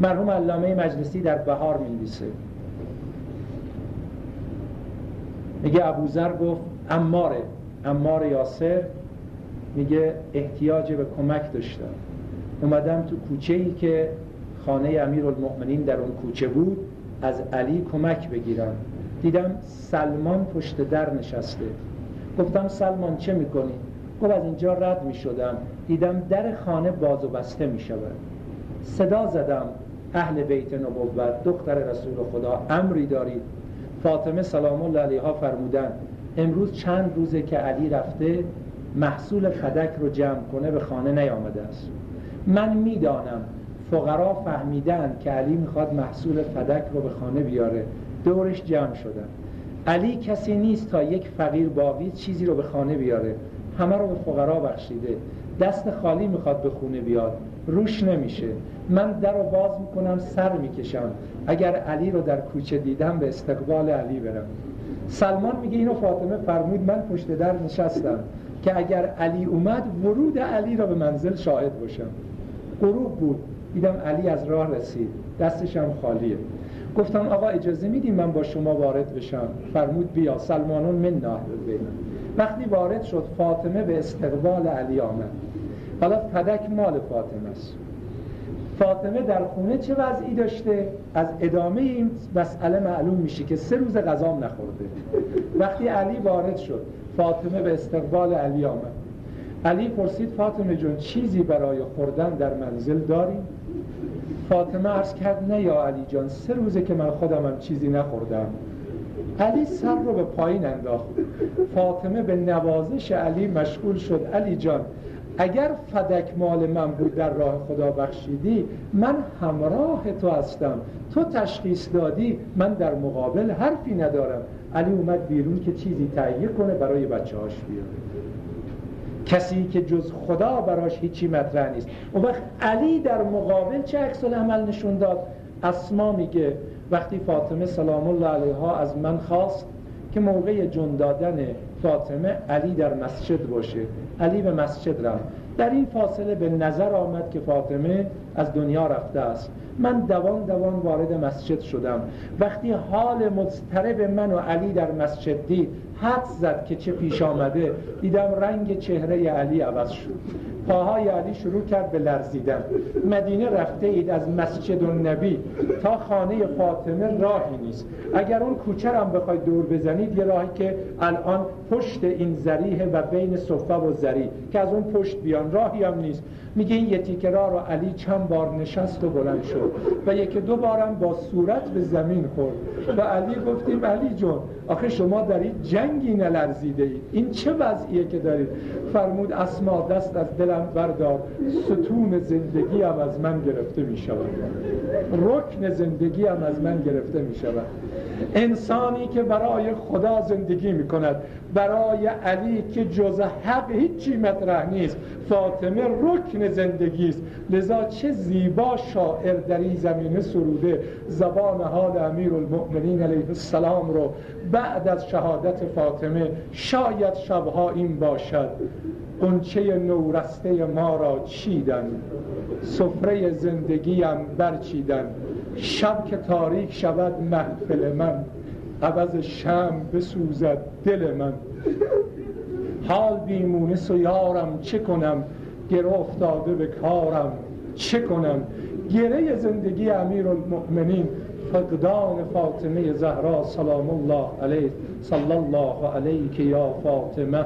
مرحوم علامه مجلسی در بهار می نویسه میگه ابوذر گفت اماره امار یاسر میگه احتیاج به کمک داشتم. اومدم تو کوچه ای که خانه امیر المؤمنین در اون کوچه بود از علی کمک بگیرم. دیدم سلمان پشت در نشسته. گفتم سلمان چه می‌کنی؟ گفت از اینجا رد می‌شدم. دیدم در خانه باز و بسته می‌شود. صدا زدم. اهل بیت نبوت دختر رسول خدا امری دارید فاطمه سلام الله علیها فرمودن امروز چند روزه که علی رفته محصول فدک رو جمع کنه به خانه نیامده است. من می‌دانم فقرا فهمیدن که علی می‌خواد محصول فدک رو به خانه بیاره. دورش جمع شدن. علی کسی نیست تا یک فقیر باقی چیزی رو به خانه بیاره. همه رو به فقرا بخشیده. دست خالی می‌خواد به خونه بیاد. روش نمیشه. من در رو باز می‌کنم سر می‌کشم. اگر علی رو در کوچه دیدم به استقبال علی برم. سلمان میگه اینو فاطمه فرمود من پشت در نشستم که اگر علی اومد ورود علی را به منزل شاهد باشم. غروب بود. دیدم علی از راه رسید. دستشم خالیه. گفتم آقا اجازه میدیم من با شما وارد بشم؟ فرمود بیا. سلمانون من ناه وقتی وارد شد فاطمه به استقبال علی آمد. حالا فدک مال فاطمه است. فاطمه در خونه چه وضعی داشته؟ از ادامه این مسئله معلوم میشه که سه روز غذام نخورده. وقتی علی وارد شد فاطمه به استقبال علی آمد. علی پرسید فاطمه جون چیزی برای خوردن در منزل داریم فاطمه عرض کرد نه یا علی جان سه روزه که من خودم هم چیزی نخوردم. علی سر رو به پایین انداخت. فاطمه به نوازش علی مشغول شد. علی جان اگر فدک مال من بود در راه خدا بخشیدی من همراه تو هستم. تو تشخیص دادی من در مقابل حرفی ندارم. علی اومد بیرون که چیزی تهیه کنه برای بچه هاش بیاره. کسی که جز خدا براش هیچی مطرح نیست. اون وقت علی در مقابل چه عکس عمل نشون داد؟ اسما میگه وقتی فاطمه سلام الله علیها از من خواست که موقع جون دادن فاطمه علی در مسجد باشه. علی به مسجد رفت. در این فاصله به نظر آمد که فاطمه از دنیا رفته است. من دوان دوان وارد مسجد شدم. وقتی حال مضطرب من و علی در مسجد دید حد زد که چه پیش آمده. دیدم رنگ چهره علی عوض شد. پاهای علی شروع کرد به لرزیدن. مدینه رفته اید از مسجد النبی. تا خانه فاطمه راهی نیست. اگر اون کوچه هم بخواید دور بزنید یه راهی که الان پشت این زریه و بین صفه و زری که از اون پشت بیان راهی هم نیست. میگه این یه تیکه رو علی چند بار نشست و بلند شد. و یکی دو بارم با صورت به زمین خورد. و علی گفتیم علی جون آخه شما در این جنگی نلرزیده اید. این چه وضعیه که دارید؟ فرمود اسما دست از دلم بردار. ستون زندگی هم از من گرفته می شود رکن زندگی هم از من گرفته می شود انسانی که برای خدا زندگی می کند برای علی که جز حق هیچی مطرح نیست. فاطمه رکن زندگی است. لذا چه زیبا شاعر در این زمینه سروده. زبان حال امیر المؤمنین علیه السلام رو بعد از شهادت فاطمه شاید شبها این باشد. قنچه نورسته ما را چیدن. سفره زندگیم برچیدن. شب که تاریک شود محفل من. عوض شم بسوزد دل من. حال بیمونس و یارم چه کنم؟ گره افتاده به کارم. چه کنم؟ گره زندگی امیر المؤمنین فقدان فاطمه زهرا سلام الله علیه صلی الله علیه یا فاطمه.